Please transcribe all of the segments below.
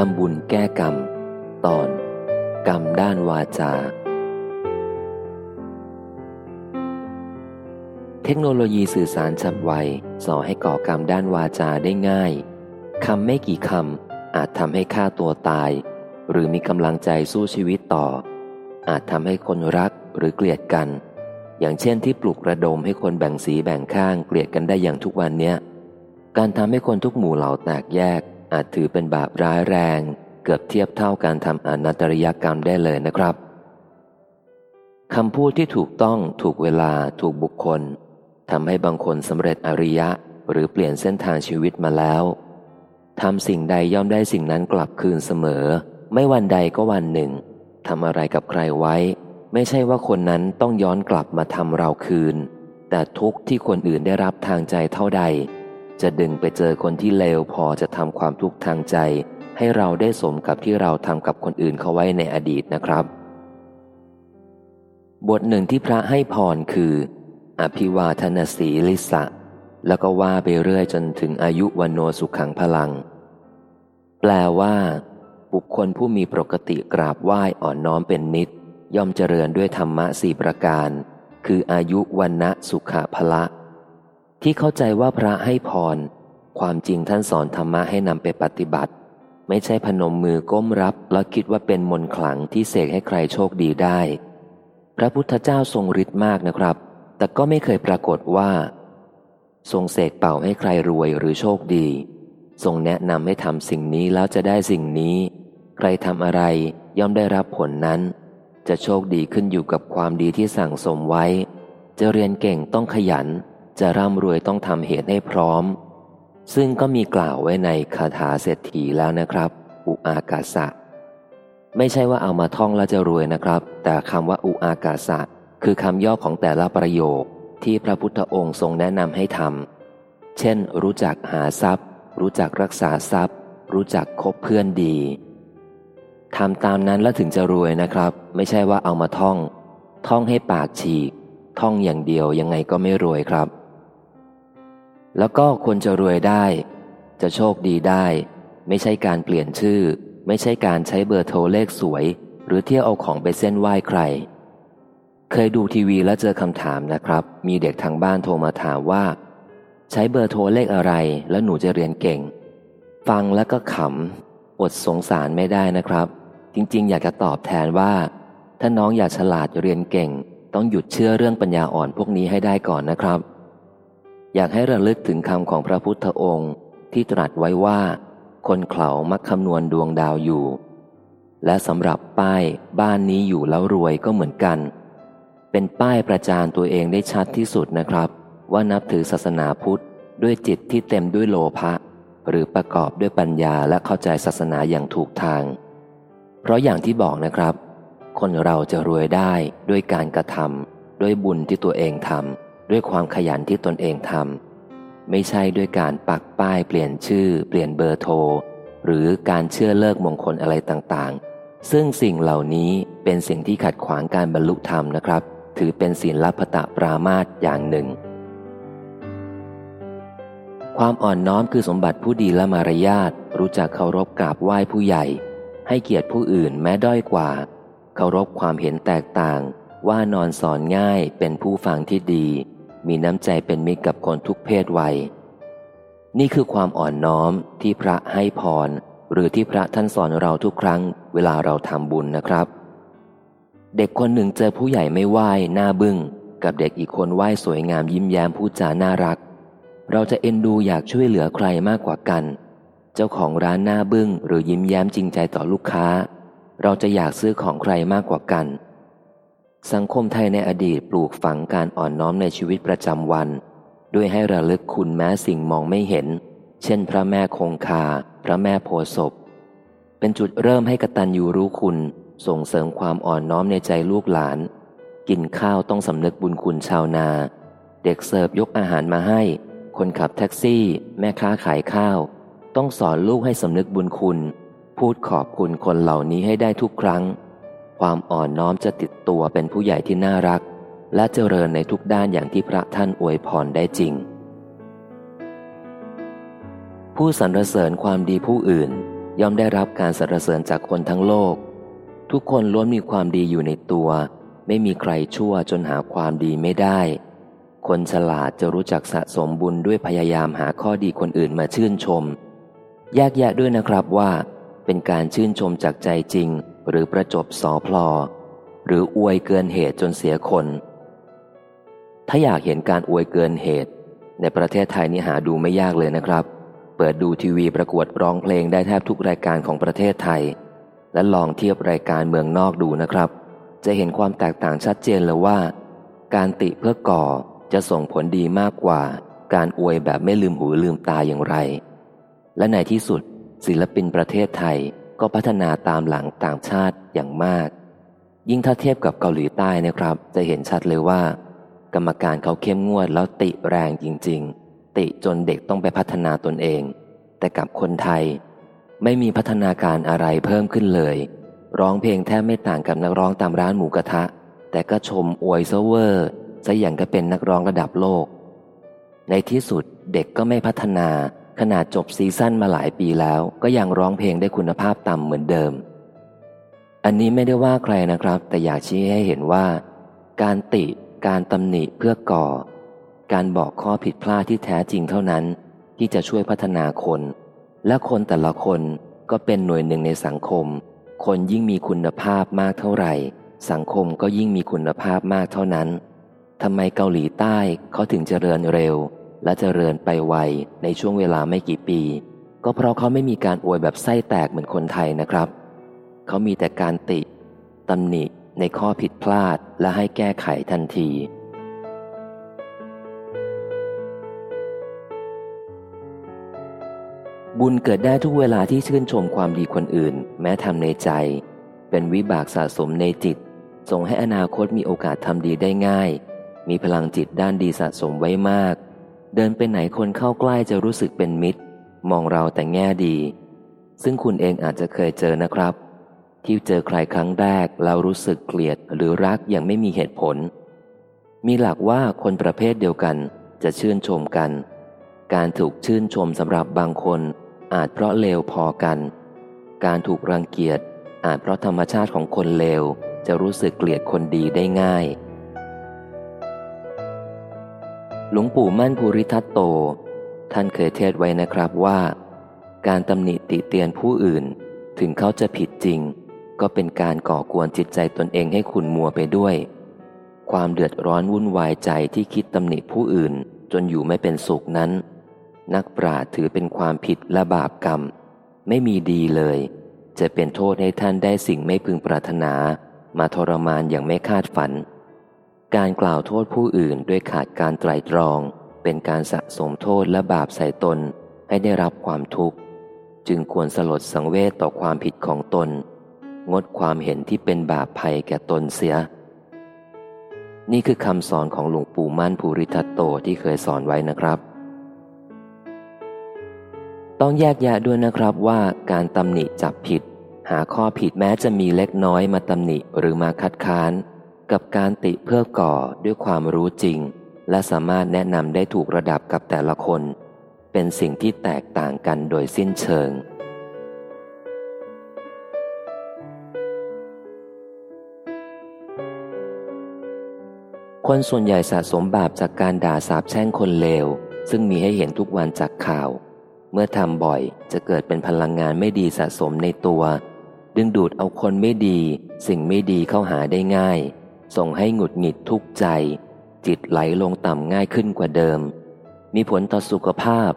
ทำบุญแก้กรรม ตอน กรรมด้านวาจา เทคโนโลยีสื่อสารฉับไวสอนให้ก่อกรรมด้านวาจาได้ง่ายคำไม่กี่คำอาจทำให้ฆ่าตัวตาย หรือมีกำลังใจสู้ชีวิตต่อ อาจทำให้คนรักหรือเกลียดกัน อย่างเช่นที่ปลุกระดมให้คนแบ่งสีแบ่งข้างเกลียดกันได้อย่างทุกวันเนี้ยการทำให้คนทุกหมู่เหล่าแตกแยก อาจถือเป็นบาปร้ายแรง เกือบเทียบเท่าการทำอนัตริยกรรมได้เลยนะครับคำพูดที่ถูกต้องถูกเวลาถูกบุคคลทำให้บางคนสำเร็จอริยะหรือเปลี่ยนเส้นทางชีวิตมาแล้วทำสิ่งใดย่อมได้สิ่งนั้นกลับคืนเสมอ ไม่วันใดก็วันหนึ่งทำอะไรกับใครไว้ ไม่ใช่ว่าคนนั้นต้องย้อนกลับมาทำเราคืน แต่ทุกที่คนอื่นได้รับทางใจเท่าใด จะดึงไปเจอคนที่เลวพอจะทำความทุกข์ทางใจ ให้เราได้สมกับที่เราทำกับคนอื่นเขาไว้ในอดีตนะครับ บทหนึ่งที่พระให้พรคือ อภิวาทนสีลิสะ แล้วก็ว่าไปเรื่อยจนถึงอายุวันโนสุขังพลัง แปลว่า บุคคลผู้มีปกติกราบไหว้อ่อนน้อมเป็นนิด ย่อมเจริญด้วยธรรมะสี่ประการ คืออายุวันนะสุขะพละ ที่เข้าใจว่าพระให้พร ความจริงท่านสอนธรรมะให้นำไปปฏิบัติ ไม่ใช่พนมมือก้มรับ แล้วคิดว่าเป็นมนขลังที่เสกให้ใครโชคดีได้ พระพุทธเจ้าทรงฤทธิ์มากนะครับ แต่ก็ไม่เคยปรากฏว่า ทรงเสกเป่าให้ใครรวยหรือโชคดี ทรงแนะนำให้ทำสิ่งนี้แล้วจะได้สิ่งนี้ ใครทำอะไรย่อมได้รับผลนั้น จะโชคดีขึ้นอยู่กับความดีที่สั่งสมไว้ จะเรียนเก่งต้องขยัน จะร่ำรวยต้องทำเหตุให้พร้อม ซึ่งก็มีกล่าวไว้ในคาถาเศรษฐีแล้วนะครับ อุอากาสะ ไม่ใช่ว่าเอามาท่องแล้วจะรวยนะครับ แต่คำว่าอุอากาสะ คือคำย่อของแต่ละประโยคที่พระพุทธองค์ทรงแนะนำให้ทำเช่น รู้จักหาทรัพย์ รู้จักรักษาทรัพย์ รู้จักคบเพื่อนดีทำตามนั้นแล้วถึงจะรวยนะครับ ไม่ใช่ว่าเอามาท่อง ท่องให้ปากฉีก ท่องอย่างเดียวยังไงก็ไม่รวยครับ แล้วก็คนจะรวยได้ จะโชคดีได้ ไม่ใช่การเปลี่ยนชื่อ ไม่ใช่การใช้เบอร์โทรเลขสวย หรือเที่ยวเอาของไปเส้นไหว้ใคร เคยดูทีวีแล้วเจอคำถามนะครับ มีเด็กทางบ้านโทรมาถามว่า ใช้เบอร์โทรเลขอะไร แล้วหนูจะเรียนเก่ง ฟังแล้วก็ขำอดสงสารไม่ได้นะครับ จริงๆ อยากจะตอบแทนว่า ถ้าน้องอยากฉลาดเรียนเก่ง ต้องหยุดเชื่อเรื่องปัญญาอ่อนพวกนี้ให้ได้ก่อนนะครับ อยากให้ระลึกถึงคำของพระพุทธองค์ที่ตรัสไว้ว่า คนเขามักคำนวณดวงดาวอยู่ และสำหรับป้ายบ้านนี้อยู่แล้วรวยก็เหมือนกัน เป็นป้ายประจานตัวเองได้ชัดที่สุดนะครับ ว่านับถือศาสนาพุทธด้วยจิตที่เต็มด้วยโลภะหรือประกอบด้วยปัญญาและเข้าใจศาสนาอย่างถูกทาง เพราะอย่างที่บอกนะครับ คนเราจะรวยได้ด้วยการกระทำด้วยบุญที่ตัวเองทำ ด้วยความขยันที่ตนเองทำไม่ใช่ด้วยการปักป้ายเปลี่ยนชื่อ เปลี่ยนเบอร์โทร หรือการเชื่อเลิกมงคลอะไรต่างๆ ซึ่งสิ่งเหล่านี้เป็นสิ่งที่ขัดขวางการบรรลุธรรมนะครับ ถือเป็นศีลพตะปรามาตอย่างหนึ่ง ความอ่อนน้อมคือสมบัติผู้ดีและมารยาทรู้จักเคารพกราบไหว้ผู้ใหญ่ ให้เกียรติผู้อื่นแม้ด้อยกว่า เคารพความเห็นแตกต่าง ว่านอนสอนง่ายเป็นผู้ฟังที่ดี มีน้ำใจเป็นมิตรกับคนทุกเพศวัย นี่คือความอ่อนน้อมที่พระให้พร หรือที่พระท่านสอนเราทุกครั้ง เวลาเราทำบุญนะครับ เด็กคนหนึ่งเจอผู้ใหญ่ไม่ไหว้หน้าบึง้ง กับเด็กอีกคนไหว้สวยงามยิ้มแย้มพูดจาน่ารัก เราจะเอ็นดูอยากช่วยเหลือใครมากกว่ากัน เจ้าของร้านหน้าบึง้ง หรือยิ้มแย้มจริงใจต่อลูกค้า เราจะอยากซื้อของใครมากกว่ากัน สังคมไทยในอดีตปลูกฝังการอ่อนน้อมในชีวิตประจำวัน ด้วยให้ระลึกคุณแม้สิ่งมองไม่เห็น เช่น พระแม่คงคา พระแม่โพศพ เป็นจุดเริ่มให้กตัญญูรู้คุณ ส่งเสริมความอ่อนน้อมในใจลูกหลาน กินข้าวต้องสำนึกบุญคุณชาวนา เด็กเสิร์ฟยกอาหารมาให้ คนขับแท็กซี่ แม่ค้าขายข้าว ต้องสอนลูกให้สำนึกบุญคุณ พูดขอบคุณคนเหล่านี้ให้ได้ทุกครั้ง ความอ่อนน้อมจะติดตัวเป็นผู้ใหญ่ที่น่ารัก และเจริญในทุกด้านอย่างที่พระท่านอวยพรได้จริง ผู้สรรเสริญความดีผู้อื่น ย่อมได้รับการสรรเสริญจากคนทั้งโลก ทุกคนล้วนมีความดีอยู่ในตัว ไม่มีใครชั่วจนหาความดีไม่ได้ คนฉลาดจะรู้จักสะสมบุญด้วยพยายามหาข้อดีคนอื่นมาชื่นชม แยกแยะด้วยนะครับว่า เป็นการชื่นชมจากใจจริง หรือประจบสอพลอ หรืออวยเกินเหตุจนเสียคน ถ้าอยากเห็นการอวยเกินเหตุ ในประเทศไทยนี่หาดูไม่ยากเลยนะครับ เปิดดูทีวีประกวดร้องเพลงได้แทบทุกรายการของประเทศไทย และลองเทียบรายการเมืองนอกดูนะครับ จะเห็นความแตกต่างชัดเจนเลยว่า การติเพื่อก่อจะส่งผลดีมากกว่า การอวยแบบไม่ลืมหูลืมตาอย่างไร และในที่สุดศิลปินประเทศไทย ก็พัฒนาตามหลังต่างชาติอย่างมาก ยิ่งถ้าเทียบกับเกาหลีใต้นะครับ จะเห็นชัดเลยว่า กรรมการเขาเข้มงวดแล้วติแรงจริง ๆ ติจนเด็กต้องไปพัฒนาตนเอง แต่กับคนไทย ไม่มีพัฒนาการอะไรเพิ่มขึ้นเลย ร้องเพลงแทบไม่ต่างกับนักร้องตามร้านหมูกระทะ แต่ก็ชมอวยเซเวอร์ซะอย่างก็เป็นนักร้องระดับโลก ในที่สุดเด็กก็ไม่พัฒนา ขนาดจบซีซั่นมาหลายปีแล้ว ก็ยังร้องเพลงได้คุณภาพต่ำเหมือนเดิม อันนี้ไม่ได้ว่าใครนะครับ แต่อยากชี้ให้เห็นว่า การติ การตำหนิเพื่อก่อ การบอกข้อผิดพลาดที่แท้จริงเท่านั้น ที่จะช่วยพัฒนาคน และคนแต่ละคนก็เป็นหน่วยหนึ่งในสังคม คนยิ่งมีคุณภาพมากเท่าไหร่ สังคมก็ยิ่งมีคุณภาพมากเท่านั้นทำไมเกาหลีใต้เขาถึงเจริญเร็ว และเจริญไปไวในช่วงเวลาไม่กี่ปี ก็เพราะเขาไม่มีการอวยแบบไส้แตกเหมือนคนไทยนะครับ เขามีแต่การติตำหนิในข้อผิดพลาดและให้แก้ไขทันที บุญเกิดได้ทุกเวลาที่ชื่นชมความดีคนอื่น แม้ทำในใจ เป็นวิบากสะสมในจิตส่งให้อนาคตมีโอกาสทำดีได้ง่าย มีพลังจิตด้านดีสะสมไว้มาก เดินไปไหนคนเข้าใกล้จะรู้สึกเป็นมิตร มองเราแต่แง่ดี ซึ่งคุณเองอาจจะเคยเจอนะครับ ที่เจอใครครั้งแรกแล้วรู้สึกเกลียดหรือรักอย่างไม่มีเหตุผล มีหลักว่าคนประเภทเดียวกันจะชื่นชมกัน การถูกชื่นชมสำหรับบางคน อาจเพราะเลวพอกัน การถูกรังเกียจอาจเพราะธรรมชาติของคนเลวจะรู้สึกเกลียดคนดีได้ง่าย หลวงปู่มั่นภูริทัตโต ท่านเคยเทศไว้นะครับว่า การตำหนิติเตียนผู้อื่น ถึงเขาจะผิดจริง ก็เป็นการก่อกวนจิตใจตนเองให้ขุนมัวไปด้วย ความเดือดร้อนวุ่นวายใจที่คิดตำหนิผู้อื่น จนอยู่ไม่เป็นสุขนั้น นักปราชญ์ถือเป็นความผิดและบาปกรรม ไม่มีดีเลย จะเป็นโทษให้ท่านได้สิ่งไม่พึงปรารถนา มาทรมานอย่างไม่คาดฝัน การกล่าวโทษผู้อื่นด้วยขาดการไตรตรอง เป็นการสะสมโทษและบาปใส่ตนให้ได้รับความทุกข์ จึงควรสลดสังเวชต่อความผิดของตน งดความเห็นที่เป็นบาปภัยแก่ตนเสีย นี่คือคำสอนของหลวงปู่มั่นภูริทัตโตที่เคยสอนไว้นะครับ ต้องแยกแยะด้วยนะครับว่าการตำหนิจับผิด หาข้อผิดแม้จะมีเล็กน้อยมาตำหนิหรือมาคัดค้าน กับการติเพื่อก่อด้วยความรู้จริง และสามารถแนะนำได้ถูกระดับกับแต่ละคน เป็นสิ่งที่แตกต่างกันโดยสิ้นเชิง คนส่วนใหญ่สะสมบาปจากการด่าสาบแช่งคนเลว ซึ่งมีให้เห็นทุกวันจากข่าว เมื่อทำบ่อยจะเกิดเป็นพลังงานไม่ดีสะสมในตัวดึงดูดเอาคนไม่ดี สิ่งไม่ดีเข้าหาได้ง่าย ส่งให้หงุดหงิดทุกข์ใจ จิตไหลลงต่ำง่ายขึ้นกว่าเดิม มีผลต่อสุขภาพ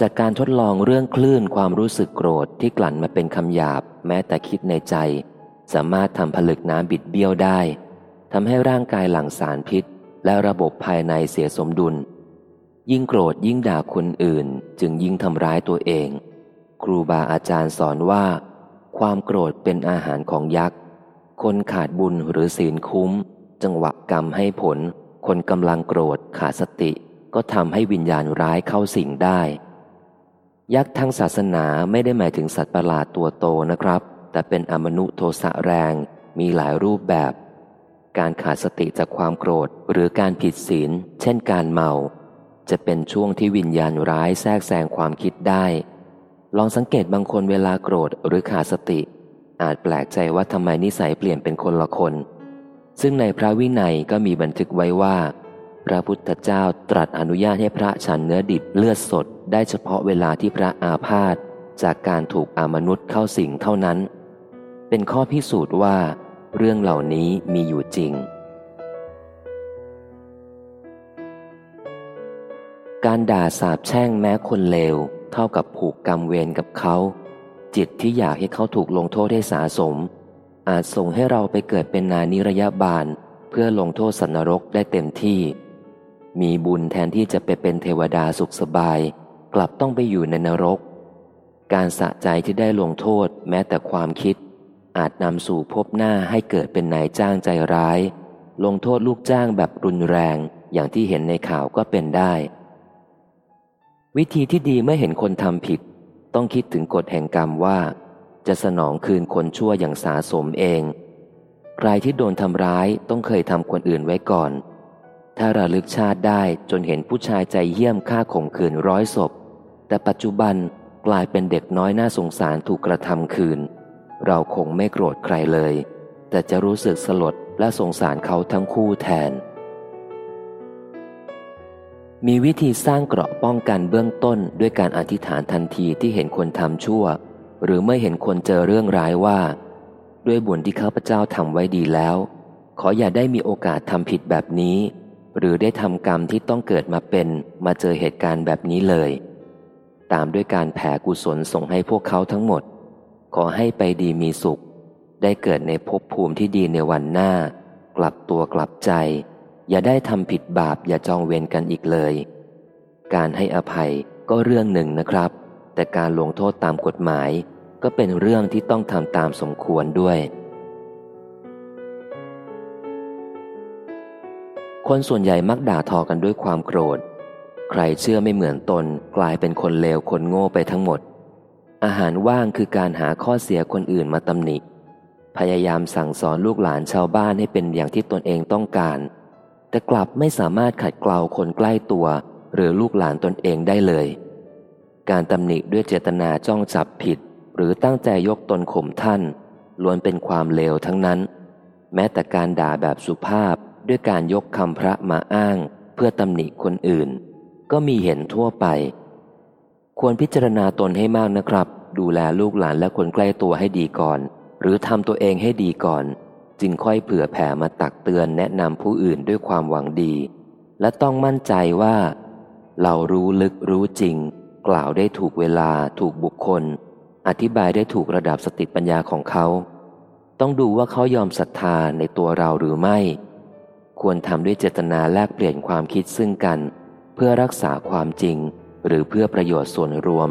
จากการทดลองเรื่องคลื่นความรู้สึกโกรธที่กลั่นมาเป็นคำหยาบ แม้แต่คิดในใจ สามารถทำผลึกน้ำบิดเบี้ยวได้ทำให้ร่างกายหลั่งสารพิษ และระบบภายในเสียสมดุล ยิ่งโกรธยิ่งด่าคนอื่น จึงยิ่งทำร้ายตัวเอง ครูบาอาจารย์สอนว่า ความโกรธเป็นอาหารของยักษ์ คนขาดบุญหรือศีลคุ้ม จังหวะกรรมให้ผล คนกำลังโกรธขาดสติ ก็ทำให้วิญญาณร้ายเข้าสิงได้ ยักษ์ทางศาสนาไม่ได้หมายถึงสัตว์ประหลาดตัวโตนะครับ แต่เป็นอมนุโทสะแรงมีหลายรูปแบบ การขาดสติจากความโกรธหรือการผิดศีล เช่นการเมา จะเป็นช่วงที่วิญญาณร้ายแทรกแซงความคิดได้ ลองสังเกตบางคนเวลาโกรธหรือขาดสติ อาจแปลกใจว่าทำไมนิสัยเปลี่ยนเป็นคนละคน ซึ่งในพระวินัยก็มีบันทึกไว้ว่า พระพุทธเจ้าตรัสอนุญาตให้พระฉันเนื้อดิบเลือดสดได้เฉพาะเวลาที่พระอาพาธจากการถูกอามนุษย์เข้าสิงเท่านั้น เป็นข้อพิสูจน์ว่า เรื่องเหล่านี้มีอยู่จริง การด่าสาบแช่งแม้คนเลว เท่ากับผูกกรรมเวรกับเขา จิตที่อยากให้เขาถูกลงโทษให้สาสม อาจส่งให้เราไปเกิดเป็นนานิรยาบาล เพื่อลงโทษสันนรกได้เต็มที่ มีบุญแทนที่จะไปเป็นเทวดาสุขสบาย กลับต้องไปอยู่ในนรก การสะใจที่ได้ลงโทษแม้แต่ความคิด อาจนำสู่พบหน้าให้เกิดเป็นนายจ้างใจร้าย ลงโทษลูกจ้างแบบรุนแรงอย่างที่เห็นในข่าวก็เป็นได้ วิธีที่ดีเมื่อเห็นคนทำผิด ต้องคิดถึงกฎแห่งกรรมว่า จะสนองคืนคนชั่วอย่างสาสมเองใครที่โดนทำร้ายต้องเคยทำคนอื่นไว้ก่อน ถ้าระลึกชาติได้จนเห็นผู้ชายใจเยี่ยมฆ่าข่มขืนร้อยศพ แต่ปัจจุบันกลายเป็นเด็กน้อยน่าสงสารถูกกระทำคืน เราคงไม่โกรธใครเลย แต่จะรู้สึกสลดและสงสารเขาทั้งคู่แทน มีวิธีสร้างเกราะป้องกันเบื้องต้นด้วยการอธิษฐานทันทีที่เห็นคนทำชั่ว หรือเมื่อเห็นคนเจอเรื่องร้ายว่า ด้วยบุญที่ข้าพเจ้าทำไว้ดีแล้ว ขออย่าได้มีโอกาสทำผิดแบบนี้ หรือได้ทำกรรมที่ต้องเกิดมาเป็นมาเจอเหตุการณ์แบบนี้เลย ตามด้วยการแผ่กุศลส่งให้พวกเขาทั้งหมด ขอให้ไปดีมีสุข ได้เกิดในภพภูมิที่ดีในวันหน้า กลับตัวกลับใจ อย่าได้ทำผิดบาปอย่าจองเวรกันอีกเลย การให้อภัยก็เรื่องหนึ่งนะครับ แต่การลงโทษตามกฎหมาย ก็เป็นเรื่องที่ต้องทำตามสมควรด้วย คนส่วนใหญ่มักด่าทอกันด้วยความโกรธ ใครเชื่อไม่เหมือนตนกลายเป็นคนเลวคนโง่ไปทั้งหมด อาหารว่างคือการหาข้อเสียคนอื่นมาตำหนิ พยายามสั่งสอนลูกหลานชาวบ้านให้เป็นอย่างที่ตนเองต้องการ แต่กลับไม่สามารถขัดเกลาคนใกล้ตัว หรือลูกหลานตนเองได้เลยการตำหนิด้วยเจตนาจ้องจับผิด หรือตั้งใจยกตนข่มท่าน ล้วนเป็นความเลวทั้งนั้น แม้แต่การด่าแบบสุภาพด้วยการยกคำพระมาอ้าง เพื่อตำหนิคนอื่น ก็มีเห็นทั่วไป ควรพิจารณาตนให้มากนะครับ ดูแลลูกหลานและคนใกล้ตัวให้ดีก่อน หรือทำตัวเองให้ดีก่อน จึงค่อยเผื่อแผ่มาตักเตือนแนะนำผู้อื่นด้วยความหวังดี และต้องมั่นใจว่า เรารู้ลึกรู้จริง กล่าวได้ถูกเวลาถูกบุคคล อธิบายได้ถูกระดับสติปัญญาของเขา ต้องดูว่าเขายอมศรัทธาในตัวเราหรือไม่ ควรทำด้วยเจตนาแลกเปลี่ยนความคิดซึ่งกัน เพื่อรักษาความจริง หรือเพื่อประโยชน์ส่วนรวม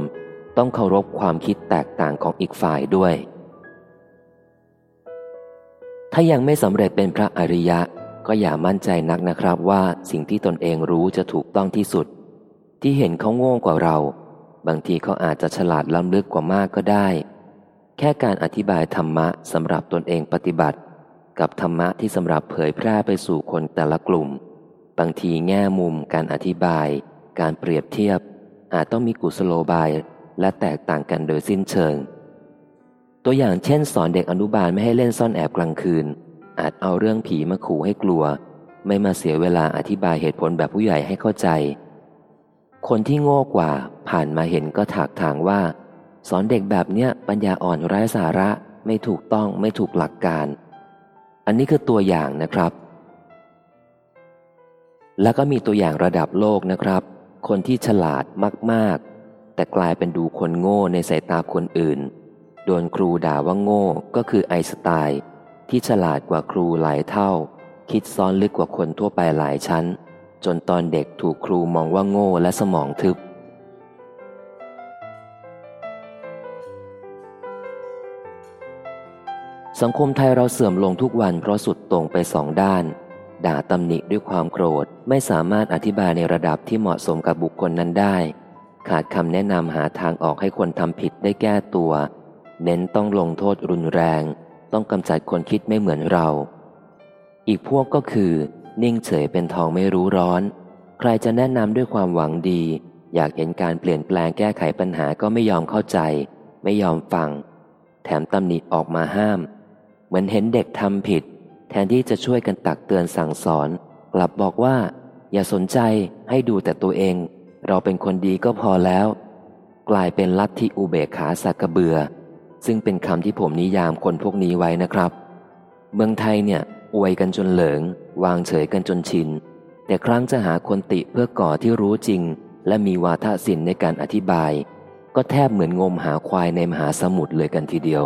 ต้องเคารพความคิดแตกต่างของอีกฝ่ายด้วย ถ้ายังไม่สำเร็จเป็นพระอริยะก็อย่ามั่นใจนักนะครับว่าสิ่งที่ตนเองรู้จะถูกต้องที่สุด ที่เห็นเขาโง่กว่าเรา บางทีเขาอาจจะฉลาดล้ำลึกกว่ามากก็ได้ แค่การอธิบายธรรมะสำหรับตนเองปฏิบัติ กับธรรมะที่สำหรับเผยแพร่ไปสู่คนแต่ละกลุ่ม บางทีแง่มุมการอธิบาย การเปรียบเทียบ อาจต้องมีกุศโลบายและแตกต่างกันโดยสิ้นเชิง ตัวอย่างเช่น สอนเด็กอนุบาลไม่ให้เล่นซ่อนแอบกลางคืน อาจเอาเรื่องผีมาขู่ให้กลัว ไม่มาเสียเวลาอธิบายเหตุผลแบบผู้ใหญ่ให้เข้าใจ คนที่โง่กว่าผ่านมาเห็นก็ถากถางว่า สอนเด็กแบบเนี้ยปัญญาอ่อนไร้สาระไม่ถูกต้องไม่ถูกหลักการ อันนี้คือตัวอย่างนะครับ แล้วก็มีตัวอย่างระดับโลกนะครับ คนที่ฉลาดมาก ๆ แต่กลายเป็นดูคนโง่ในสายตาคนอื่น โดนครูด่าว่าโง่ก็คือไอสไตล์ ที่ฉลาดกว่าครูหลายเท่า คิดซ้อนลึกกว่าคนทั่วไปหลายชั้น จนตอนเด็กถูกครูมองว่าโง่และสมองทึบ สังคมไทยเราเสื่อมลงทุกวันเพราะสุดตรงไปสองด้าน ด่าตำหนิด้วยความโกรธไม่สามารถอธิบายในระดับที่เหมาะสมกับบุคคลนั้นได้ ขาดคำแนะนำหาทางออกให้คนทำผิดได้แก้ตัว เน้นต้องลงโทษรุนแรง ต้องกำจัดคนคิดไม่เหมือนเรา อีกพวกก็คือ นิ่งเฉยเป็นทองไม่รู้ร้อน ใครจะแนะนำด้วยความหวังดี อยากเห็นการเปลี่ยนแปลงแก้ไขปัญหาก็ไม่ยอมเข้าใจ ไม่ยอมฟัง แถมตำหนิออกมาห้าม เหมือนเห็นเด็กทำผิด แทนที่จะช่วยกันตักเตือนสั่งสอน กลับบอกว่า อย่าสนใจให้ดูแต่ตัวเอง เราเป็นคนดีก็พอแล้ว กลายเป็นลัทธิอุเบกขาสักกระเบือ ซึ่งเป็นคำที่ผมนิยามคนพวกนี้ไว้นะครับ เมืองไทยเนี่ย อวยกันจนเหลิง วางเฉยกันจนชิน แต่ครั้งจะหาคนติเพื่อก่อที่รู้จริง และมีวาทศิลป์ในการอธิบาย ก็แทบเหมือนงมหาควายในมหาสมุทรเลยกันทีเดียว